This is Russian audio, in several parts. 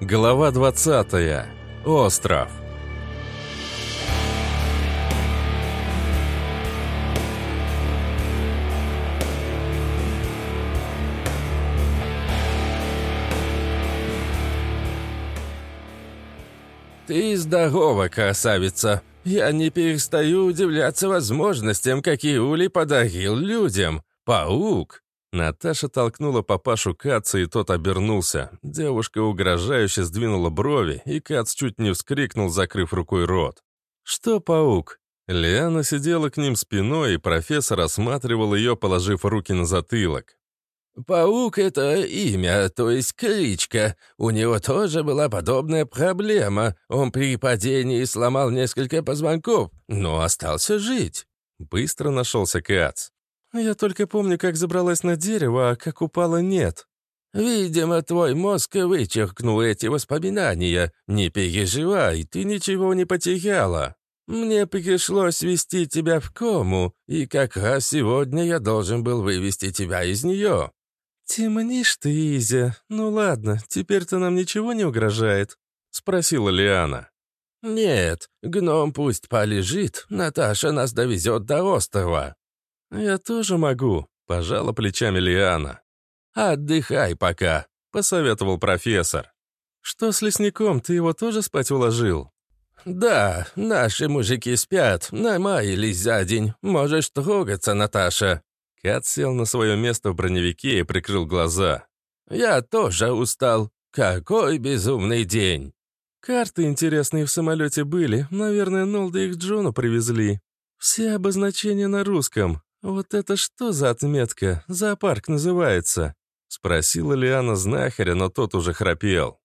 Глава 20. Остров. «Ты здорова, красавица! Я не перестаю удивляться возможностям, какие Ули подарил людям. Паук!» Наташа толкнула папашу Каца, и тот обернулся. Девушка угрожающе сдвинула брови, и Кац чуть не вскрикнул, закрыв рукой рот. «Что, паук?» Лиана сидела к ним спиной, и профессор осматривал ее, положив руки на затылок. «Паук — это имя, то есть кличка. У него тоже была подобная проблема. Он при падении сломал несколько позвонков, но остался жить». Быстро нашелся Кац. «Я только помню, как забралась на дерево, а как упала нет». «Видимо, твой мозг вычеркнул эти воспоминания. Не переживай, ты ничего не потеряла. Мне пришлось ввести тебя в кому, и как раз сегодня я должен был вывести тебя из нее». «Темнишь ты, Изя. Ну ладно, теперь-то нам ничего не угрожает?» — спросила Лиана. «Нет, гном пусть полежит, Наташа нас довезет до острова». «Я тоже могу», — пожала плечами Лиана. «Отдыхай пока», — посоветовал профессор. «Что с лесником, ты его тоже спать уложил?» «Да, наши мужики спят, намаялись за день. Можешь трогаться, Наташа». Кат сел на свое место в броневике и прикрыл глаза. «Я тоже устал. Какой безумный день!» «Карты интересные в самолете были. Наверное, Нолда их Джону привезли. Все обозначения на русском. Вот это что за отметка? Зоопарк называется?» Спросила Лиана знахаря, но тот уже храпел.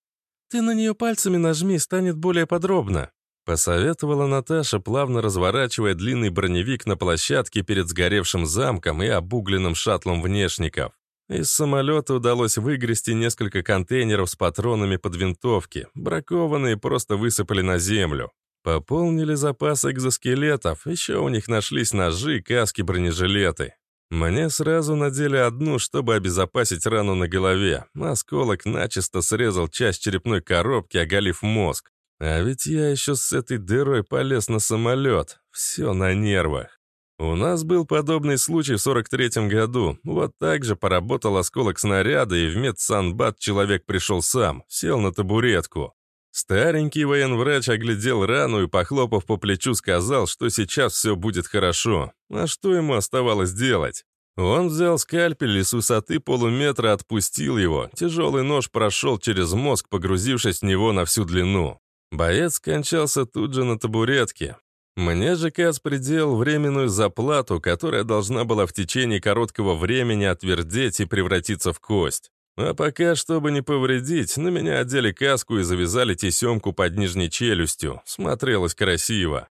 «Ты на нее пальцами нажми, станет более подробно». Посоветовала Наташа, плавно разворачивая длинный броневик на площадке перед сгоревшим замком и обугленным шаттлом внешников. Из самолета удалось выгрести несколько контейнеров с патронами под винтовки. Бракованные просто высыпали на землю. Пополнили запас экзоскелетов, еще у них нашлись ножи, каски, бронежилеты. Мне сразу надели одну, чтобы обезопасить рану на голове. Осколок начисто срезал часть черепной коробки, оголив мозг. А ведь я еще с этой дырой полез на самолет. Все на нервах. У нас был подобный случай в 43-м году. Вот так же поработал осколок снаряда, и в медсанбат человек пришел сам, сел на табуретку. Старенький военврач оглядел рану и, похлопав по плечу, сказал, что сейчас все будет хорошо. А что ему оставалось делать? Он взял скальпель и с высоты полуметра отпустил его. Тяжелый нож прошел через мозг, погрузившись в него на всю длину. Боец скончался тут же на табуретке. Мне же Кац приделал временную заплату, которая должна была в течение короткого времени отвердеть и превратиться в кость. А пока, чтобы не повредить, на меня одели каску и завязали тесемку под нижней челюстью. Смотрелось красиво.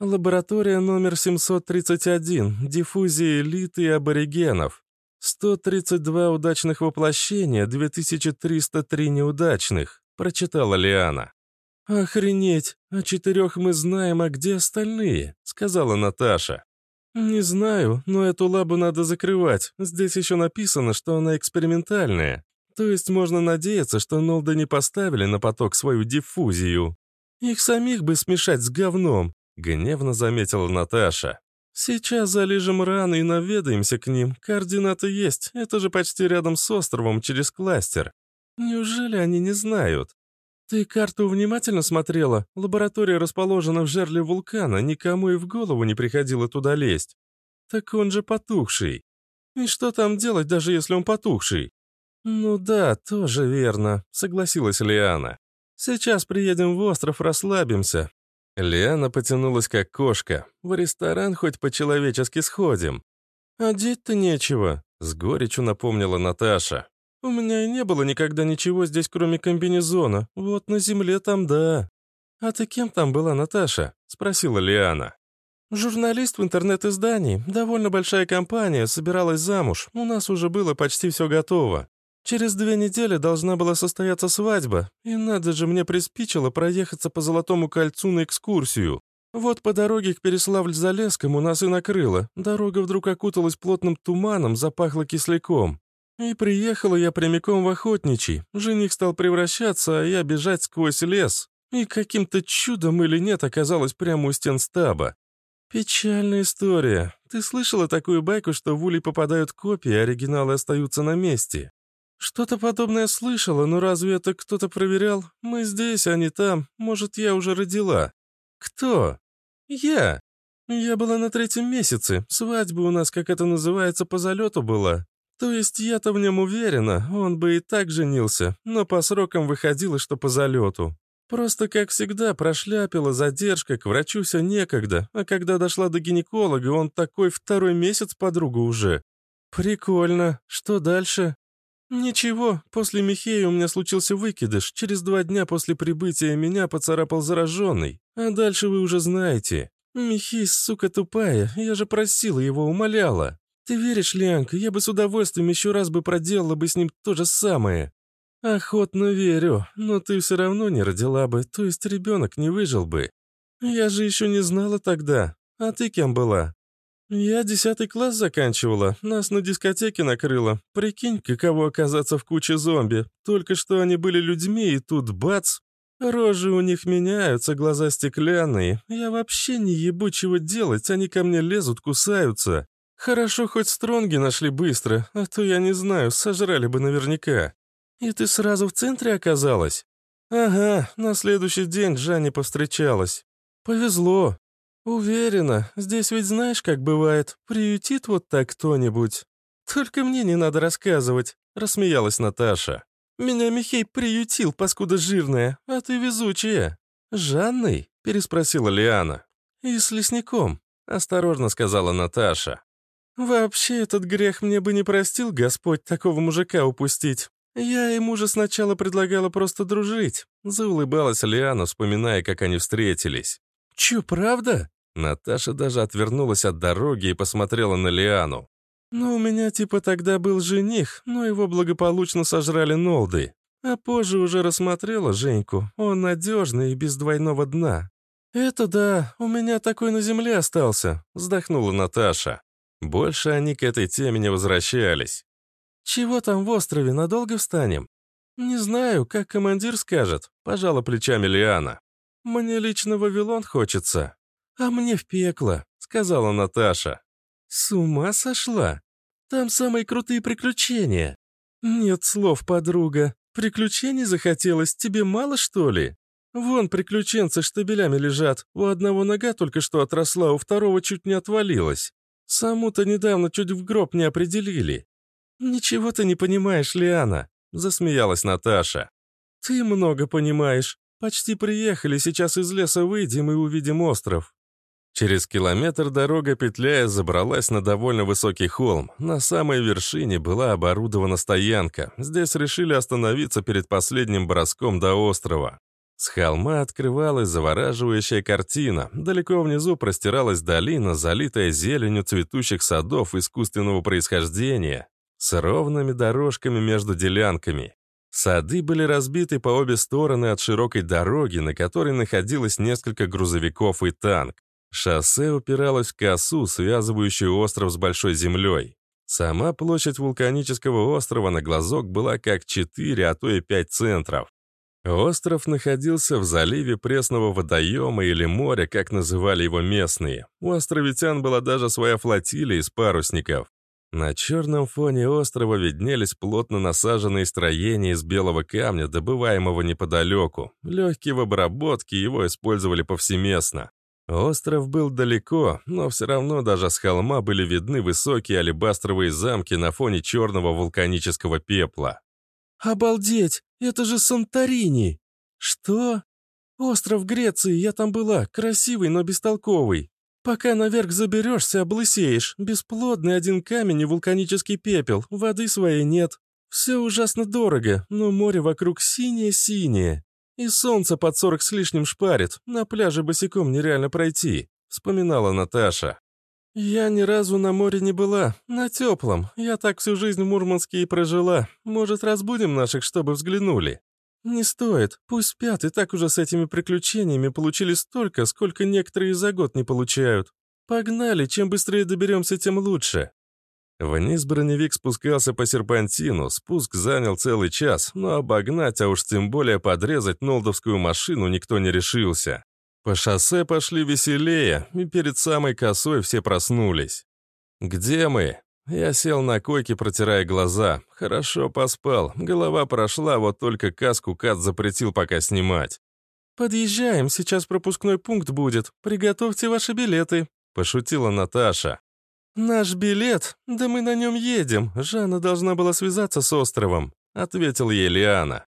Лаборатория номер 731. Диффузия элиты и аборигенов. 132 удачных воплощения, 2303 неудачных, прочитала Лиана. «Охренеть! О четырех мы знаем, а где остальные?» — сказала Наташа. «Не знаю, но эту лабу надо закрывать. Здесь еще написано, что она экспериментальная. То есть можно надеяться, что Нолда не поставили на поток свою диффузию. Их самих бы смешать с говном», — гневно заметила Наташа. «Сейчас залежем раны и наведаемся к ним. Координаты есть, это же почти рядом с островом через кластер. Неужели они не знают?» «Ты карту внимательно смотрела? Лаборатория расположена в жерле вулкана, никому и в голову не приходило туда лезть. Так он же потухший. И что там делать, даже если он потухший?» «Ну да, тоже верно», — согласилась Лиана. «Сейчас приедем в остров, расслабимся». Лиана потянулась как кошка. «В ресторан хоть по-человечески сходим». «Одеть-то нечего», — с горечью напомнила Наташа. «У меня и не было никогда ничего здесь, кроме комбинезона. Вот на земле там да». «А ты кем там была, Наташа?» — спросила Лиана. «Журналист в интернет-издании. Довольно большая компания, собиралась замуж. У нас уже было почти все готово. Через две недели должна была состояться свадьба, и надо же мне приспичило проехаться по Золотому кольцу на экскурсию. Вот по дороге к Переславль-Залесскому нас и накрыло. Дорога вдруг окуталась плотным туманом, запахла кисляком. И приехала я прямиком в охотничий. Жених стал превращаться, а я бежать сквозь лес. И каким-то чудом или нет оказалась прямо у стен стаба. Печальная история. Ты слышала такую байку, что в улей попадают копии, а оригиналы остаются на месте? Что-то подобное слышала, но разве это кто-то проверял? Мы здесь, а не там. Может, я уже родила? Кто? Я. Я была на третьем месяце. Свадьба у нас, как это называется, по залету была. То есть я-то в нем уверена, он бы и так женился, но по срокам выходило, что по залету. Просто, как всегда, прошляпила задержка, к врачу все некогда, а когда дошла до гинеколога, он такой второй месяц подруга уже. Прикольно. Что дальше? Ничего, после Михея у меня случился выкидыш. Через два дня после прибытия меня поцарапал зараженный. А дальше вы уже знаете. Михей, сука тупая, я же просила его, умоляла. «Ты веришь, Лянка, я бы с удовольствием еще раз бы проделала бы с ним то же самое». «Охотно верю, но ты все равно не родила бы, то есть ребенок не выжил бы. Я же еще не знала тогда. А ты кем была?» «Я десятый класс заканчивала, нас на дискотеке накрыло. Прикинь, каково оказаться в куче зомби. Только что они были людьми, и тут бац! Рожи у них меняются, глаза стеклянные. Я вообще не ебу чего делать, они ко мне лезут, кусаются. Хорошо, хоть стронги нашли быстро, а то я не знаю, сожрали бы наверняка. И ты сразу в центре оказалась? Ага, на следующий день Жанне повстречалась. Повезло. Уверена, здесь ведь знаешь, как бывает, приютит вот так кто-нибудь. Только мне не надо рассказывать, рассмеялась Наташа. Меня Михей приютил, паскуда жирная, а ты везучая. Жанной? переспросила Лиана. И с лесником, осторожно сказала Наташа. «Вообще, этот грех мне бы не простил Господь такого мужика упустить. Я ему же сначала предлагала просто дружить», — заулыбалась Лиана, вспоминая, как они встретились. «Чё, правда?» Наташа даже отвернулась от дороги и посмотрела на Лиану. «Ну, у меня типа тогда был жених, но его благополучно сожрали Нолды. А позже уже рассмотрела Женьку. Он надежный и без двойного дна». «Это да, у меня такой на земле остался», — вздохнула Наташа. Больше они к этой теме не возвращались. «Чего там в острове, надолго встанем?» «Не знаю, как командир скажет», — пожала плечами Лиана. «Мне лично Вавилон хочется». «А мне в пекло», — сказала Наташа. «С ума сошла? Там самые крутые приключения». «Нет слов, подруга. Приключений захотелось, тебе мало, что ли? Вон приключенцы штабелями лежат, у одного нога только что отросла, у второго чуть не отвалилась. Саму-то недавно чуть в гроб не определили». «Ничего ты не понимаешь, Лиана», — засмеялась Наташа. «Ты много понимаешь. Почти приехали, сейчас из леса выйдем и увидим остров». Через километр дорога, петляя, забралась на довольно высокий холм. На самой вершине была оборудована стоянка. Здесь решили остановиться перед последним броском до острова. С холма открывалась завораживающая картина. Далеко внизу простиралась долина, залитая зеленью цветущих садов искусственного происхождения, с ровными дорожками между делянками. Сады были разбиты по обе стороны от широкой дороги, на которой находилось несколько грузовиков и танк. Шоссе упиралось в косу, связывающую остров с большой землей. Сама площадь вулканического острова на глазок была как 4, а то и 5 центров. Остров находился в заливе пресного водоема или моря, как называли его местные. У островитян была даже своя флотилия из парусников. На черном фоне острова виднелись плотно насаженные строения из белого камня, добываемого неподалеку. Легкие в обработке, его использовали повсеместно. Остров был далеко, но все равно даже с холма были видны высокие алебастровые замки на фоне черного вулканического пепла. «Обалдеть! Это же Санторини!» «Что?» «Остров Греции, я там была, красивый, но бестолковый. Пока наверх заберешься, облысеешь. Бесплодный один камень и вулканический пепел, воды своей нет. Все ужасно дорого, но море вокруг синее-синее. И солнце под сорок с лишним шпарит, на пляже босиком нереально пройти», — вспоминала Наташа. «Я ни разу на море не была, на теплом. Я так всю жизнь в Мурманске и прожила. Может, разбудим наших, чтобы взглянули?» «Не стоит. Пусть спят, и так уже с этими приключениями получили столько, сколько некоторые за год не получают. Погнали, чем быстрее доберемся, тем лучше». Вниз броневик спускался по серпантину, спуск занял целый час, но обогнать, а уж тем более подрезать нолдовскую машину никто не решился. По шоссе пошли веселее, и перед самой косой все проснулись. «Где мы?» Я сел на койке, протирая глаза. Хорошо поспал, голова прошла, вот только каску Кат запретил пока снимать. «Подъезжаем, сейчас пропускной пункт будет. Приготовьте ваши билеты», — пошутила Наташа. «Наш билет? Да мы на нем едем. Жанна должна была связаться с островом», — ответил ей Лиана.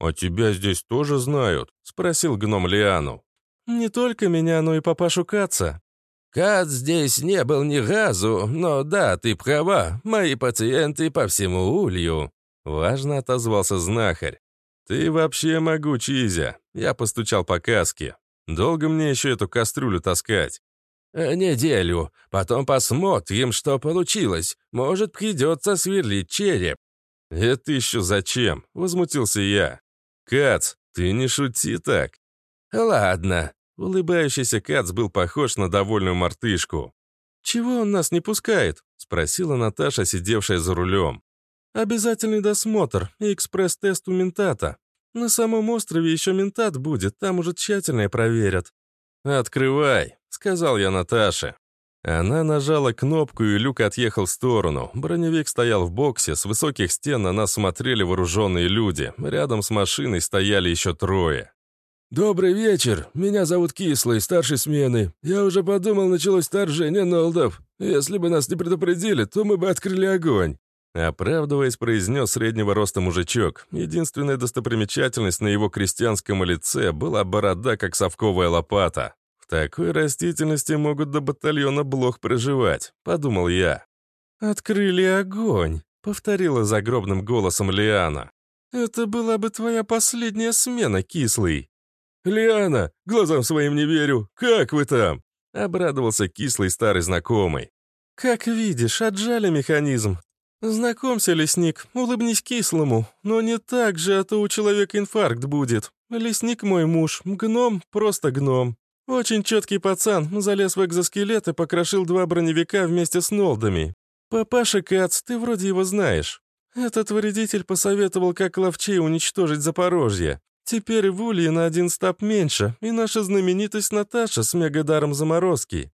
«А тебя здесь тоже знают?» — спросил гном Лиану. «Не только меня, но и папашу Каца». «Кац здесь не был ни разу, но да, ты права, мои пациенты по всему улью», — важно отозвался знахарь. «Ты вообще могучий, Изя», — я постучал по каске. «Долго мне еще эту кастрюлю таскать?» Э, «Неделю. Потом посмотрим, что получилось. Может, придется сверлить череп». «Это еще зачем?» — возмутился я. «Кац, ты не шути так». «Ладно». Улыбающийся Кац был похож на довольную мартышку. «Чего он нас не пускает?» — спросила Наташа, сидевшая за рулем. «Обязательный досмотр и экспресс-тест у ментата. На самом острове еще ментат будет, там уже тщательно проверят». «Открывай», — сказал я Наташе. Она нажала кнопку, и люк отъехал в сторону. Броневик стоял в боксе, с высоких стен на нас смотрели вооруженные люди. Рядом с машиной стояли еще трое. «Добрый вечер. Меня зовут Кислый, старшей смены. Я уже подумал, началось вторжение Нолдов. Если бы нас не предупредили, то мы бы открыли огонь». Оправдываясь, произнес среднего роста мужичок. Единственная достопримечательность на его крестьянском лице была борода, как совковая лопата такой растительности могут до батальона блох проживать», — подумал я. «Открыли огонь», — повторила загробным голосом Лиана. «Это была бы твоя последняя смена, кислый». «Лиана, глазам своим не верю. Как вы там?» — обрадовался кислый старый знакомый. «Как видишь, отжали механизм. Знакомься, лесник, улыбнись кислому. Но не так же, а то у человека инфаркт будет. Лесник мой муж, гном, просто гном. Очень четкий пацан, залез в экзоскелет и покрошил два броневика вместе с Нолдами. Папаша Кац, ты вроде его знаешь. Этот вредитель посоветовал, как ловчей уничтожить Запорожье. Теперь в Улье на один стап меньше, и наша знаменитость Наташа с мегадаром заморозки.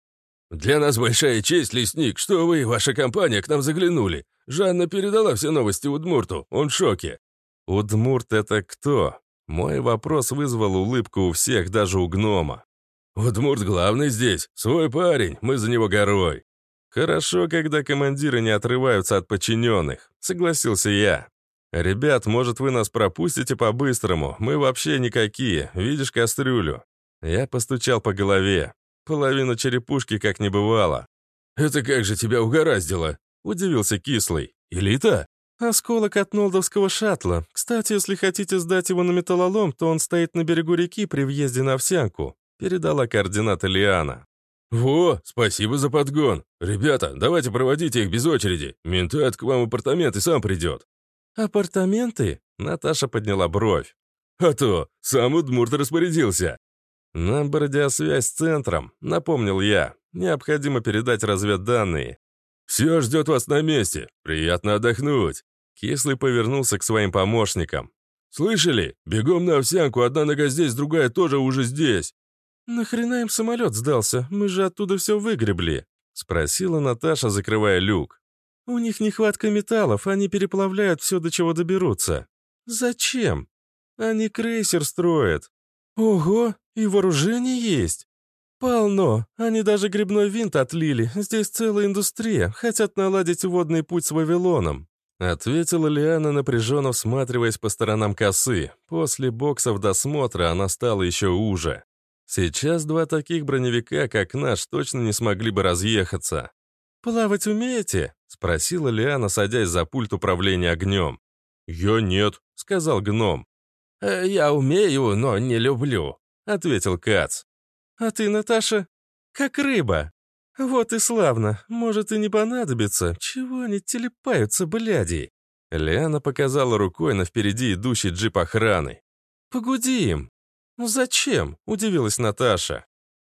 «Для нас большая честь, лесник, что вы и ваша компания к нам заглянули. Жанна передала все новости Удмурту, он в шоке». «Удмурт — это кто?» Мой вопрос вызвал улыбку у всех, даже у гнома. «Удмурт главный здесь, свой парень, мы за него горой». «Хорошо, когда командиры не отрываются от подчиненных», — согласился я. «Ребят, может, вы нас пропустите по-быстрому? Мы вообще никакие. Видишь кастрюлю?» Я постучал по голове. Половина черепушки как не бывало. «Это как же тебя угораздило?» — удивился Кислый. «Элита?» «Осколок от нолдовского шаттла. Кстати, если хотите сдать его на металлолом, то он стоит на берегу реки при въезде на Овсянку передала координаты Лиана. «Во, спасибо за подгон. Ребята, давайте проводите их без очереди. Ментат к вам в апартаменты сам придет». «Апартаменты?» Наташа подняла бровь. «А то, сам Удмурт распорядился». «Нам бы радиосвязь с центром», — напомнил я. «Необходимо передать разведданные». «Все ждет вас на месте. Приятно отдохнуть». Кислый повернулся к своим помощникам. «Слышали? Бегом на овсянку, одна нога здесь, другая тоже уже здесь». «Нахрена им самолет сдался? Мы же оттуда все выгребли», — спросила Наташа, закрывая люк. «У них нехватка металлов, они переплавляют все, до чего доберутся». «Зачем? Они крейсер строят». «Ого, и вооружение есть?» «Полно. Они даже грибной винт отлили. Здесь целая индустрия. Хотят наладить водный путь с Вавилоном». Ответила Лиана, напряженно всматриваясь по сторонам косы. После боксов досмотра она стала еще уже. Сейчас два таких броневика, как наш, точно не смогли бы разъехаться. «Плавать умеете?» — спросила Лиана, садясь за пульт управления огнем. «Я нет», — сказал гном. «Э, «Я умею, но не люблю», — ответил Кац. «А ты, Наташа, как рыба. Вот и славно. Может, и не понадобится. Чего они телепаются, бляди?» Лиана показала рукой на впереди идущий джип охраны. «Погуди им. «Ну зачем?» — удивилась Наташа.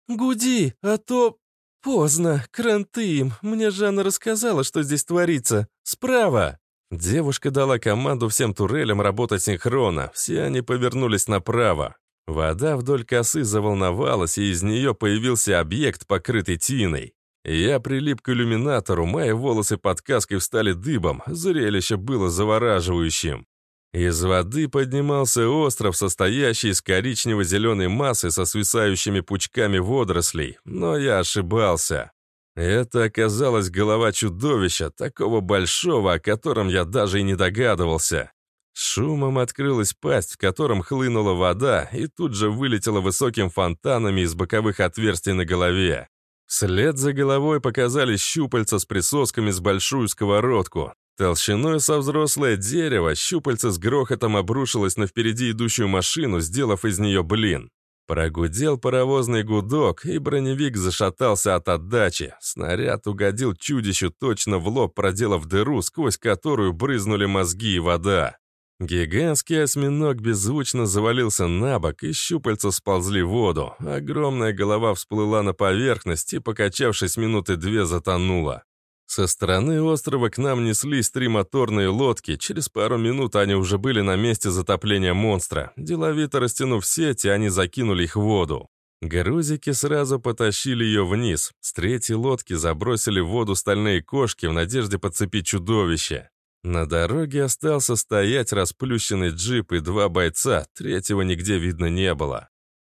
«Гуди, а то...» «Поздно, кранты им. Мне Жанна рассказала, что здесь творится. Справа!» Девушка дала команду всем турелям работать синхронно. Все они повернулись направо. Вода вдоль косы заволновалась, и из нее появился объект, покрытый тиной. Я прилип к иллюминатору, мои волосы под каской встали дыбом, зрелище было завораживающим. Из воды поднимался остров, состоящий из коричнево-зеленой массы со свисающими пучками водорослей, но я ошибался. Это оказалась голова чудовища, такого большого, о котором я даже и не догадывался. Шумом открылась пасть, в котором хлынула вода, и тут же вылетела высоким фонтанами из боковых отверстий на голове. Вслед за головой показались щупальца с присосками с большую сковородку. Толщиной со взрослое дерево щупальце с грохотом обрушилось на впереди идущую машину, сделав из нее блин. Прогудел паровозный гудок, и броневик зашатался от отдачи. Снаряд угодил чудищу точно в лоб, проделав дыру, сквозь которую брызнули мозги и вода. Гигантский осьминог беззвучно завалился на бок, и щупальца сползли в воду. Огромная голова всплыла на поверхность и, покачавшись минуты две, затонула. Со стороны острова к нам неслись три моторные лодки. Через пару минут они уже были на месте затопления монстра. Деловито растянув сети, они закинули их в воду. Грузики сразу потащили ее вниз. С третьей лодки забросили в воду стальные кошки в надежде подцепить чудовище. На дороге остался стоять расплющенный джип и два бойца, третьего нигде видно не было.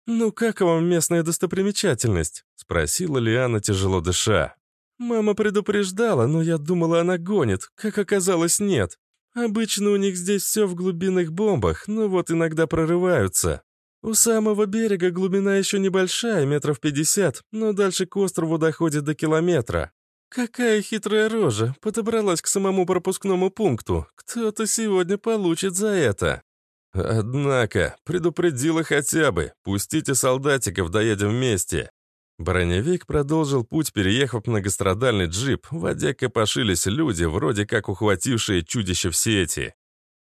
«Ну как вам местная достопримечательность?» — спросила Лиана, тяжело дыша. «Мама предупреждала, но я думала, она гонит. Как оказалось, нет. Обычно у них здесь все в глубинных бомбах, но вот иногда прорываются. У самого берега глубина еще небольшая, метров пятьдесят, но дальше к острову доходит до километра. «Какая хитрая рожа! Подобралась к самому пропускному пункту. Кто-то сегодня получит за это!» «Однако, предупредила хотя бы. Пустите солдатиков, доедем вместе». Броневик продолжил путь, переехав многострадальный джип. В воде копошились люди, вроде как ухватившие чудище в сети.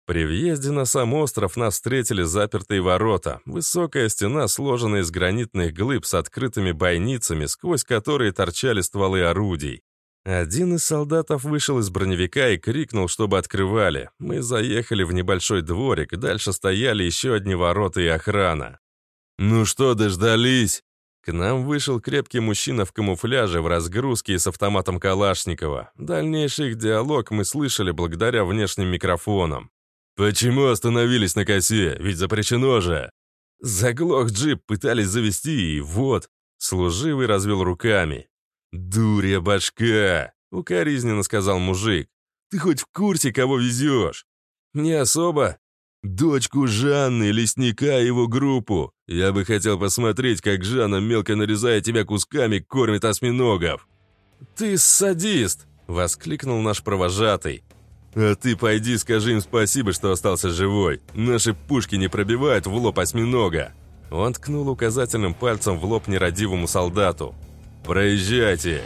При въезде на сам остров нас встретили запертые ворота. Высокая стена, сложенная из гранитных глыб с открытыми бойницами, сквозь которые торчали стволы орудий. Один из солдатов вышел из броневика и крикнул, чтобы открывали. Мы заехали в небольшой дворик, дальше стояли еще одни ворота и охрана. «Ну что, дождались?» К нам вышел крепкий мужчина в камуфляже, в разгрузке и с автоматом Калашникова. Дальнейший их диалог мы слышали благодаря внешним микрофонам. «Почему остановились на косе? Ведь запрещено же!» Заглох джип, пытались завести, и вот... Служивый развел руками. «Дурья башка!» — укоризненно сказал мужик. «Ты хоть в курсе, кого везешь?» «Не особо». «Дочку Жанны, лесника и его группу. Я бы хотел посмотреть, как Жанна, мелко нарезая тебя кусками, кормит осьминогов». «Ты садист!» — воскликнул наш провожатый. «А ты пойди скажи им спасибо, что остался живой. Наши пушки не пробивают в лоб осьминога». Он ткнул указательным пальцем в лоб нерадивому солдату. «Проезжайте!»